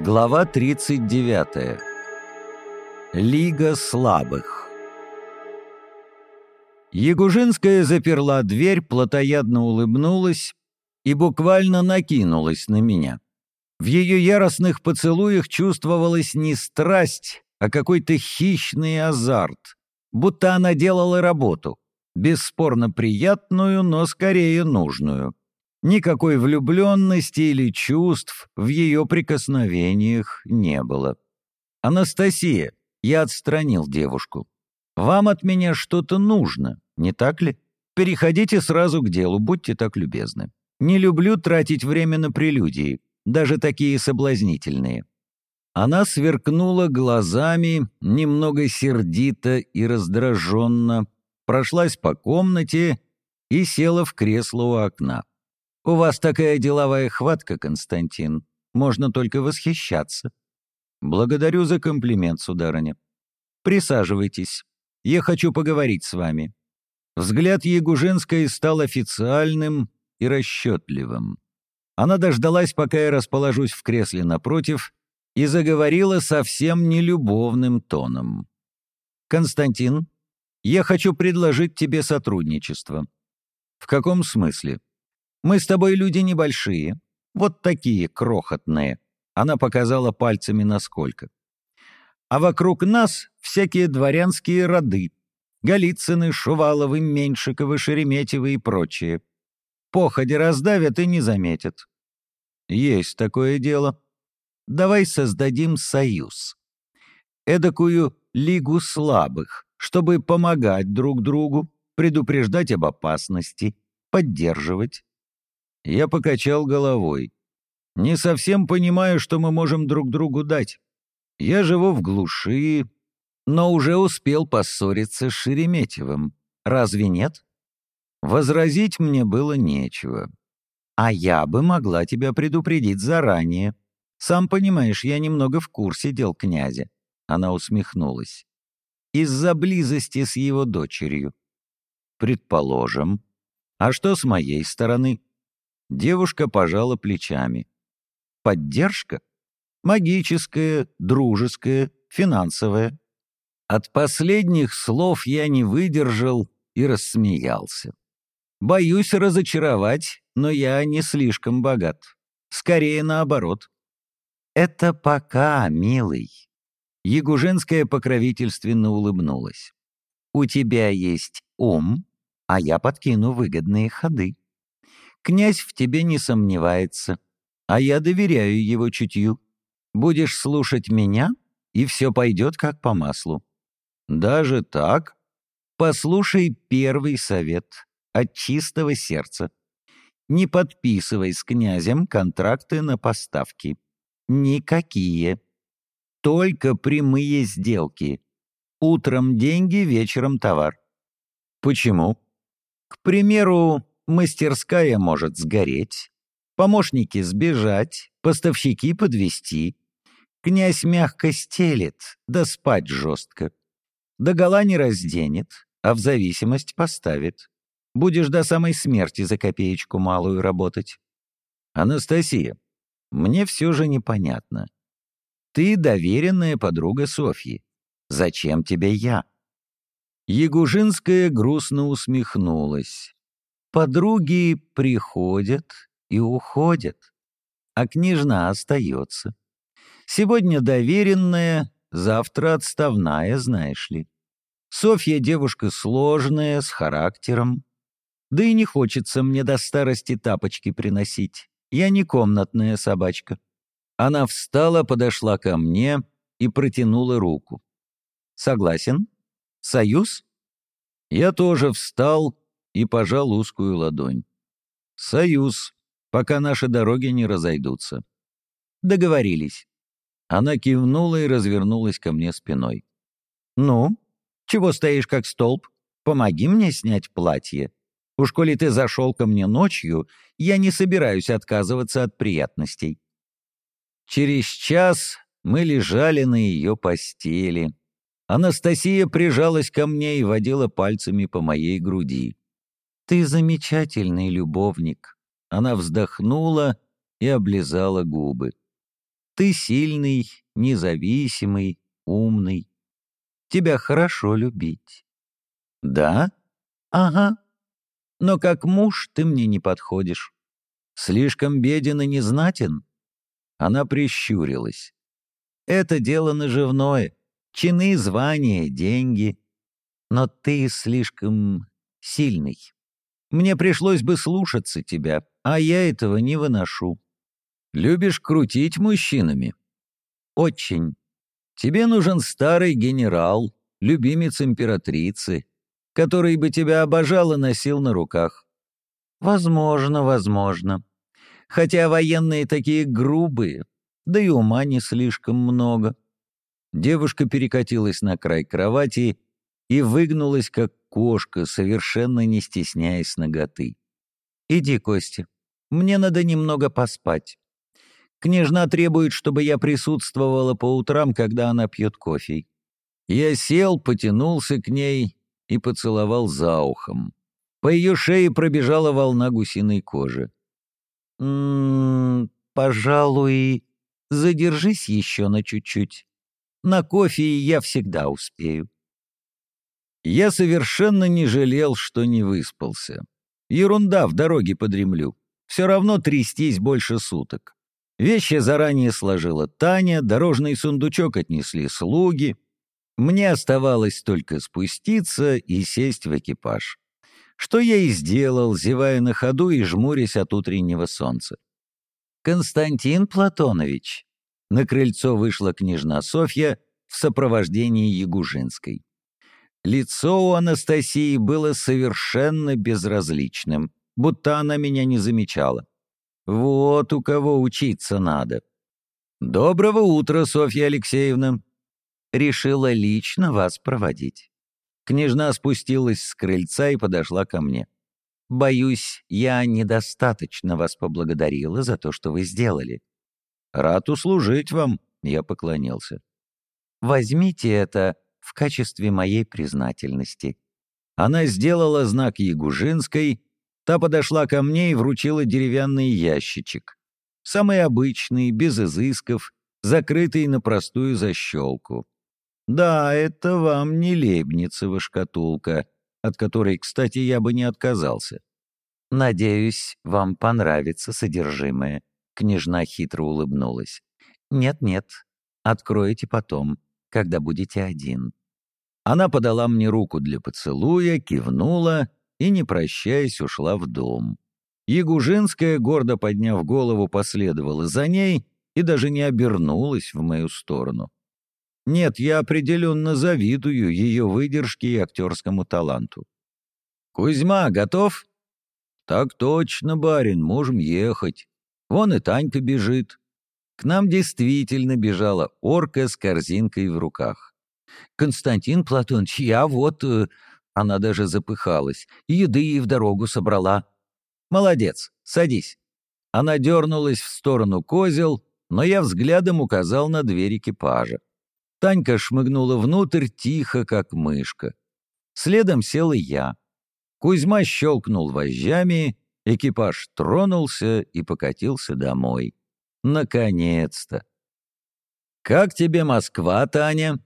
Глава 39. Лига слабых. Ягужинская заперла дверь, плотоядно улыбнулась и буквально накинулась на меня. В ее яростных поцелуях чувствовалась не страсть, а какой-то хищный азарт, будто она делала работу, бесспорно приятную, но скорее нужную. Никакой влюбленности или чувств в ее прикосновениях не было. «Анастасия», — я отстранил девушку, — «вам от меня что-то нужно, не так ли? Переходите сразу к делу, будьте так любезны. Не люблю тратить время на прелюдии, даже такие соблазнительные». Она сверкнула глазами, немного сердито и раздраженно, прошлась по комнате и села в кресло у окна. «У вас такая деловая хватка, Константин. Можно только восхищаться». «Благодарю за комплимент, сударыня. Присаживайтесь. Я хочу поговорить с вами». Взгляд Ягужинской стал официальным и расчетливым. Она дождалась, пока я расположусь в кресле напротив, и заговорила совсем нелюбовным тоном. «Константин, я хочу предложить тебе сотрудничество». «В каком смысле?» Мы с тобой люди небольшие, вот такие крохотные». Она показала пальцами насколько. «А вокруг нас всякие дворянские роды. Голицыны, Шуваловы, Меньшиковы, Шереметьевы и прочие. Походи раздавят и не заметят». «Есть такое дело. Давай создадим союз. Эдакую лигу слабых, чтобы помогать друг другу, предупреждать об опасности, поддерживать. Я покачал головой. Не совсем понимаю, что мы можем друг другу дать. Я живу в глуши, но уже успел поссориться с Шереметьевым. Разве нет? Возразить мне было нечего. А я бы могла тебя предупредить заранее. Сам понимаешь, я немного в курсе дел князя. Она усмехнулась. Из-за близости с его дочерью. Предположим. А что с моей стороны? Девушка пожала плечами. Поддержка? Магическая, дружеская, финансовая. От последних слов я не выдержал и рассмеялся. Боюсь разочаровать, но я не слишком богат. Скорее наоборот. Это пока, милый. Ягужинская покровительственно улыбнулась. У тебя есть ум, а я подкину выгодные ходы. Князь в тебе не сомневается, а я доверяю его чутью. Будешь слушать меня, и все пойдет как по маслу. Даже так? Послушай первый совет от чистого сердца. Не подписывай с князем контракты на поставки. Никакие. Только прямые сделки. Утром деньги, вечером товар. Почему? К примеру, Мастерская может сгореть, помощники сбежать, поставщики подвести. Князь мягко стелет, да спать жестко. Догола не разденет, а в зависимость поставит. Будешь до самой смерти за копеечку малую работать. Анастасия, мне все же непонятно. Ты доверенная подруга Софьи. Зачем тебе я? Ягужинская грустно усмехнулась. Подруги приходят и уходят, а княжна остается. Сегодня доверенная, завтра отставная, знаешь ли. Софья девушка сложная, с характером. Да и не хочется мне до старости тапочки приносить. Я не комнатная собачка. Она встала, подошла ко мне и протянула руку. Согласен? Союз? Я тоже встал и пожал узкую ладонь. «Союз, пока наши дороги не разойдутся». «Договорились». Она кивнула и развернулась ко мне спиной. «Ну, чего стоишь как столб? Помоги мне снять платье. Уж коли ты зашел ко мне ночью, я не собираюсь отказываться от приятностей». Через час мы лежали на ее постели. Анастасия прижалась ко мне и водила пальцами по моей груди. «Ты замечательный любовник!» Она вздохнула и облизала губы. Ты сильный, независимый, умный. Тебя хорошо любить. Да? Ага. Но как муж ты мне не подходишь. Слишком беден и незнатен. Она прищурилась. Это дело наживное. Чины, звания, деньги. Но ты слишком сильный. Мне пришлось бы слушаться тебя, а я этого не выношу. Любишь крутить мужчинами? Очень. Тебе нужен старый генерал, любимец императрицы, который бы тебя обожал и носил на руках. Возможно, возможно. Хотя военные такие грубые, да и ума не слишком много. Девушка перекатилась на край кровати и выгнулась, как кошка, совершенно не стесняясь ноготы. «Иди, Костя, мне надо немного поспать. Княжна требует, чтобы я присутствовала по утрам, когда она пьет кофе. Я сел, потянулся к ней и поцеловал за ухом. По ее шее пробежала волна гусиной кожи. «М «М-м, -м, «Пожалуй, задержись еще на чуть-чуть. На кофе я всегда успею». Я совершенно не жалел, что не выспался. Ерунда, в дороге подремлю. Все равно трястись больше суток. Вещи заранее сложила Таня, дорожный сундучок отнесли слуги. Мне оставалось только спуститься и сесть в экипаж. Что я и сделал, зевая на ходу и жмурясь от утреннего солнца. «Константин Платонович!» На крыльцо вышла княжна Софья в сопровождении Ягужинской. Лицо у Анастасии было совершенно безразличным, будто она меня не замечала. Вот у кого учиться надо. «Доброго утра, Софья Алексеевна!» Решила лично вас проводить. Княжна спустилась с крыльца и подошла ко мне. «Боюсь, я недостаточно вас поблагодарила за то, что вы сделали». «Рад услужить вам», — я поклонился. «Возьмите это в качестве моей признательности». Она сделала знак Ягужинской, Та подошла ко мне и вручила деревянный ящичек. Самый обычный, без изысков, закрытый на простую защелку. Да, это вам не лебницева шкатулка, от которой, кстати, я бы не отказался. Надеюсь, вам понравится содержимое. Княжна хитро улыбнулась. Нет-нет, откроете потом, когда будете один. Она подала мне руку для поцелуя, кивнула и, не прощаясь, ушла в дом. Ягужинская, гордо подняв голову, последовала за ней и даже не обернулась в мою сторону. Нет, я определенно завидую ее выдержке и актерскому таланту. «Кузьма, готов?» «Так точно, барин, можем ехать. Вон и Танька бежит». К нам действительно бежала орка с корзинкой в руках. «Константин Платонович, я вот...» э, она даже запыхалась. Еды ей в дорогу собрала. «Молодец, садись». Она дернулась в сторону козел, но я взглядом указал на дверь экипажа. Танька шмыгнула внутрь тихо, как мышка. Следом сел и я. Кузьма щелкнул вожжами, экипаж тронулся и покатился домой. Наконец-то! «Как тебе Москва, Таня?»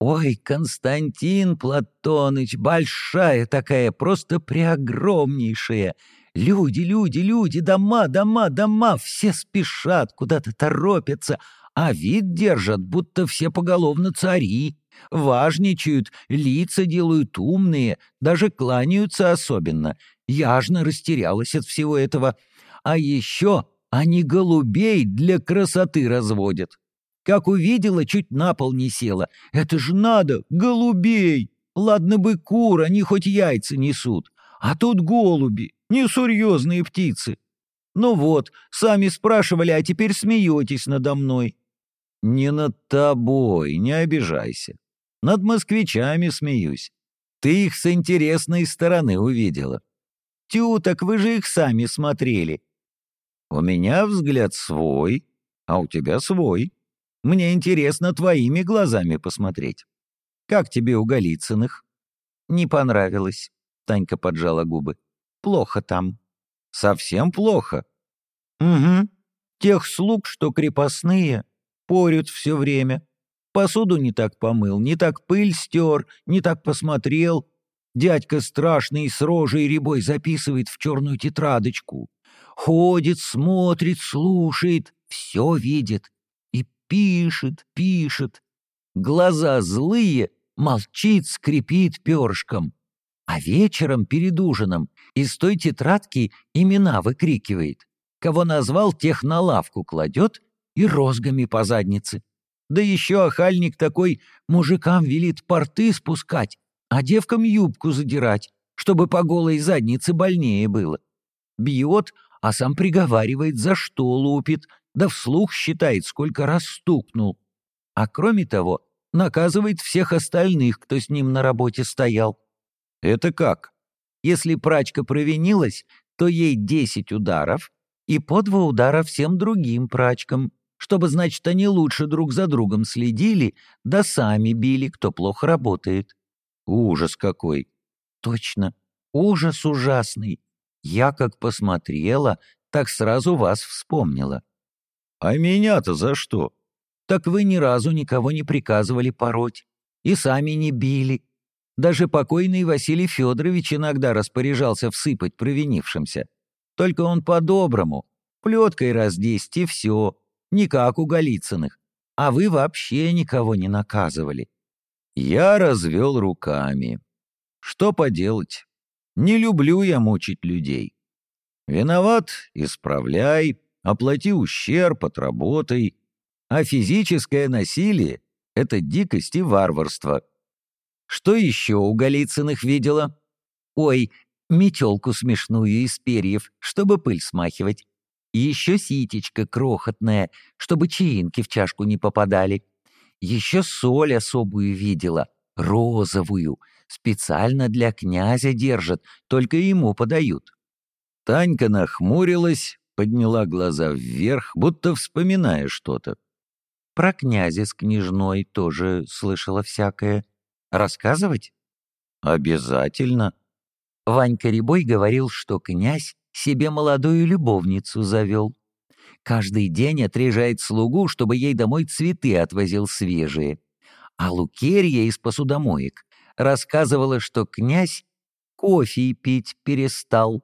Ой, Константин Платоныч, большая такая, просто преогромнейшая. Люди, люди, люди, дома, дома, дома, все спешат, куда-то торопятся, а вид держат, будто все поголовно цари. Важничают, лица делают умные, даже кланяются особенно. Яжно растерялась от всего этого. А еще они голубей для красоты разводят. Как увидела, чуть на пол не села. Это же надо, голубей! Ладно бы кур, они хоть яйца несут. А тут голуби, несерьезные птицы. Ну вот, сами спрашивали, а теперь смеетесь надо мной. Не над тобой, не обижайся. Над москвичами смеюсь. Ты их с интересной стороны увидела. Тю, так вы же их сами смотрели. У меня взгляд свой, а у тебя свой. Мне интересно твоими глазами посмотреть. Как тебе у Голицыных?» «Не понравилось», — Танька поджала губы. «Плохо там». «Совсем плохо?» «Угу. Тех слуг, что крепостные, порют все время. Посуду не так помыл, не так пыль стер, не так посмотрел. Дядька страшный с рожей рябой записывает в черную тетрадочку. Ходит, смотрит, слушает, все видит. Пишет, пишет. Глаза злые, молчит, скрипит перышком. А вечером перед ужином из той тетрадки имена выкрикивает. Кого назвал, тех на лавку кладет и розгами по заднице. Да еще охальник такой мужикам велит порты спускать, а девкам юбку задирать, чтобы по голой заднице больнее было. Бьет, а сам приговаривает, за что лупит, да вслух считает, сколько раз стукнул. А кроме того, наказывает всех остальных, кто с ним на работе стоял. Это как? Если прачка провинилась, то ей десять ударов и по два удара всем другим прачкам, чтобы, значит, они лучше друг за другом следили, да сами били, кто плохо работает. Ужас какой! Точно, ужас ужасный. Я как посмотрела, так сразу вас вспомнила. А меня-то за что? Так вы ни разу никого не приказывали пороть. И сами не били. Даже покойный Василий Федорович иногда распоряжался всыпать провинившимся. Только он по-доброму. Плеткой раз десять и все. Не как у Голицыных. А вы вообще никого не наказывали. Я развел руками. Что поделать? Не люблю я мучить людей. Виноват — исправляй, оплати ущерб, отработай. А физическое насилие — это дикость и варварство. Что еще у Голицыных видела? Ой, метелку смешную из перьев, чтобы пыль смахивать. Еще ситечка крохотная, чтобы чаинки в чашку не попадали. Еще соль особую видела, розовую, специально для князя держат, только ему подают. Танька нахмурилась, подняла глаза вверх, будто вспоминая что-то. Про князя с княжной тоже слышала всякое. Рассказывать? Обязательно. Ванька Рябой говорил, что князь себе молодую любовницу завел. Каждый день отрежает слугу, чтобы ей домой цветы отвозил свежие. А Лукерья из посудомоек рассказывала, что князь кофе пить перестал.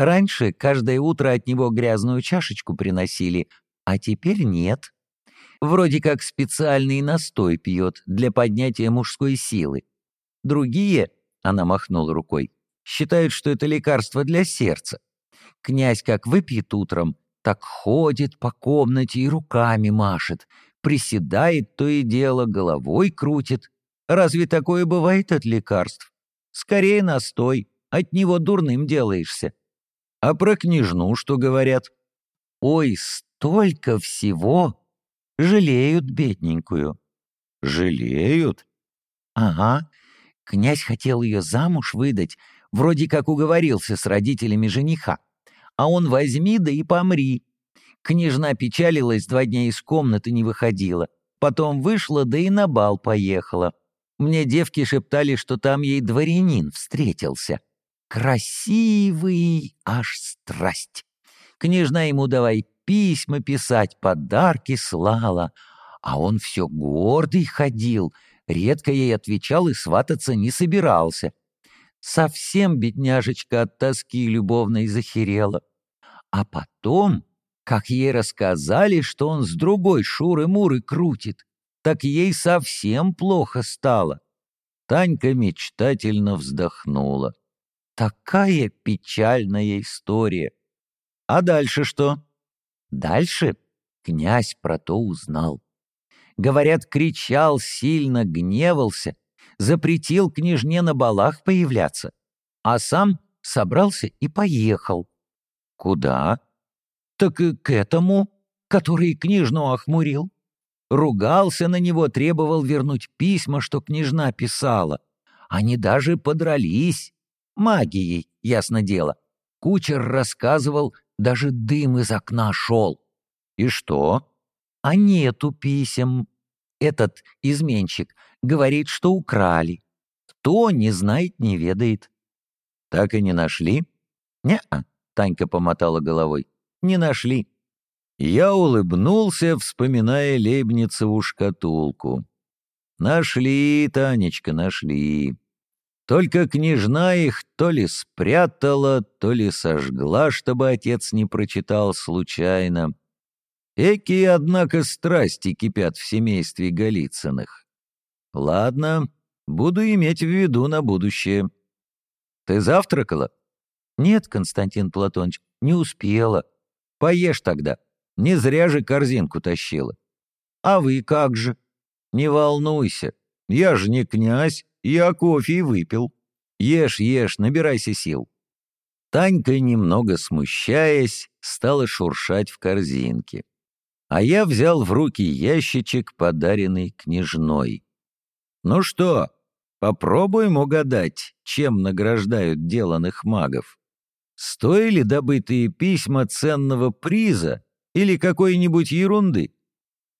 Раньше каждое утро от него грязную чашечку приносили, а теперь нет. Вроде как специальный настой пьет для поднятия мужской силы. Другие, она махнула рукой, считают, что это лекарство для сердца. Князь как выпьет утром, так ходит по комнате и руками машет, приседает то и дело, головой крутит. Разве такое бывает от лекарств? Скорее настой, от него дурным делаешься. А про княжну что говорят? Ой, столько всего! Жалеют бедненькую. Жалеют? Ага. Князь хотел ее замуж выдать, вроде как уговорился с родителями жениха а он возьми да и помри. Княжна печалилась, два дня из комнаты не выходила. Потом вышла, да и на бал поехала. Мне девки шептали, что там ей дворянин встретился. Красивый, аж страсть. Княжна ему давай письма писать, подарки слала. А он все гордый ходил, редко ей отвечал и свататься не собирался. Совсем бедняжечка от тоски любовной захерела. А потом, как ей рассказали, что он с другой Шуры-Муры крутит, так ей совсем плохо стало. Танька мечтательно вздохнула. Такая печальная история. А дальше что? Дальше князь про то узнал. Говорят, кричал, сильно гневался, запретил княжне на балах появляться, а сам собрался и поехал. «Куда?» «Так к этому, который княжну охмурил. Ругался на него, требовал вернуть письма, что княжна писала. Они даже подрались. Магией, ясно дело. Кучер рассказывал, даже дым из окна шел. И что? А нету писем. Этот изменщик говорит, что украли. Кто не знает, не ведает. Так и не нашли? Не-а. Танька помотала головой. «Не нашли. Я улыбнулся, вспоминая Лейбницеву шкатулку. Нашли, Танечка, нашли. Только княжна их то ли спрятала, то ли сожгла, чтобы отец не прочитал случайно. Эки, однако, страсти кипят в семействе Голицыных. Ладно, буду иметь в виду на будущее. Ты завтракала? Нет, Константин Платонович, не успела. Поешь тогда. Не зря же корзинку тащила. А вы как же? Не волнуйся. Я же не князь, я кофе и выпил. Ешь, ешь, набирайся сил. Танька, немного смущаясь, стала шуршать в корзинке. А я взял в руки ящичек, подаренный княжной. Ну что, попробуем угадать, чем награждают деланных магов. Стоили добытые письма ценного приза или какой-нибудь ерунды?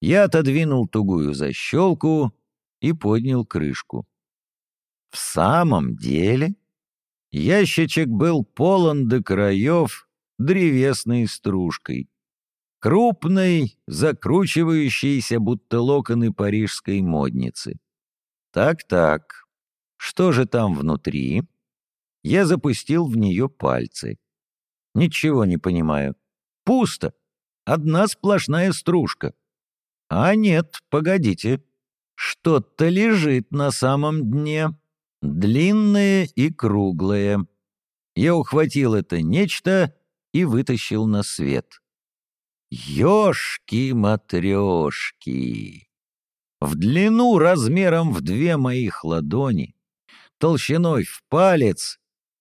Я отодвинул тугую защелку и поднял крышку. В самом деле ящичек был полон до краев древесной стружкой. Крупной, закручивающейся, будто локоны парижской модницы. Так-так, что же там внутри? Я запустил в нее пальцы. Ничего не понимаю. Пусто. Одна сплошная стружка. А нет, погодите. Что-то лежит на самом дне. Длинное и круглое. Я ухватил это нечто и вытащил на свет. Ёшки-матрёшки! В длину размером в две моих ладони, толщиной в палец,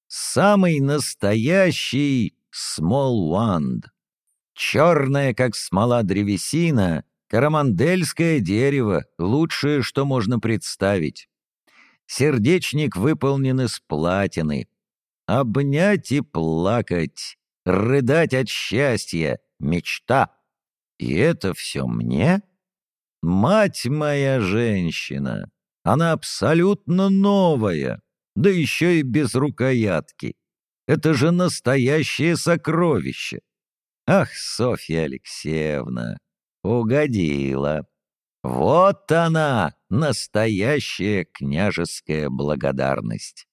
Самый настоящий small wand. Черная, как смола древесина, карамандельское дерево, лучшее, что можно представить. Сердечник выполнен из платины. Обнять и плакать, рыдать от счастья, мечта. И это все мне? Мать моя женщина, она абсолютно новая да еще и без рукоятки. Это же настоящее сокровище. Ах, Софья Алексеевна, угодила. Вот она, настоящая княжеская благодарность.